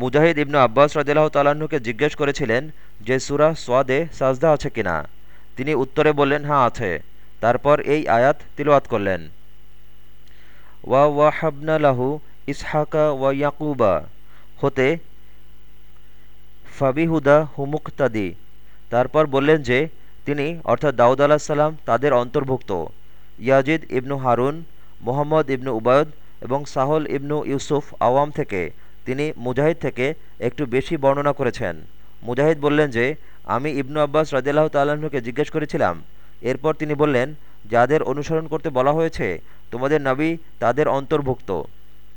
মুজাহিদ ইবনু আব্বাস রদিল্লাহ তাল্লাহ্নকে জিজ্ঞেস করেছিলেন যে, সুরা সোয়াদে সাজদা আছে কিনা? তিনি উত্তরে বললেন হ্যাঁ আছে। তারপর এই আয়াত তিলওয়াত করলেন। ওয়া ওয়াহাবনা লাহু ইসহাকা ওয়া ইয়াকুবা। হতে, ফাবিহুদা হুমুক্তাদি তারপর বললেন যে, তিনি, অর্থাৎ দাউদ আলাহ সাল্লাম তাদের অন্তর্ভুক্ত। ইয়াজিদ ইবনু হারুন, মোহাম্মদ ইবনু উবায়দ এবং সাহল ইবনু ইউসুফ আওয়াম থেকে তিনি মুজাহিদ থেকে একটু বেশি বর্ণনা করেছেন। মুজাহিদ বললেন যে, আমি ইবনু আব্বাস রাজিয়াল্লাহ তাল্লাহকে জিজ্ঞেস করেছিলাম। এরপর তিনি বললেন, যাদের অনুসরণ করতে বলা হয়েছে, তোমাদের নবী তাদের অন্তর্ভুক্ত।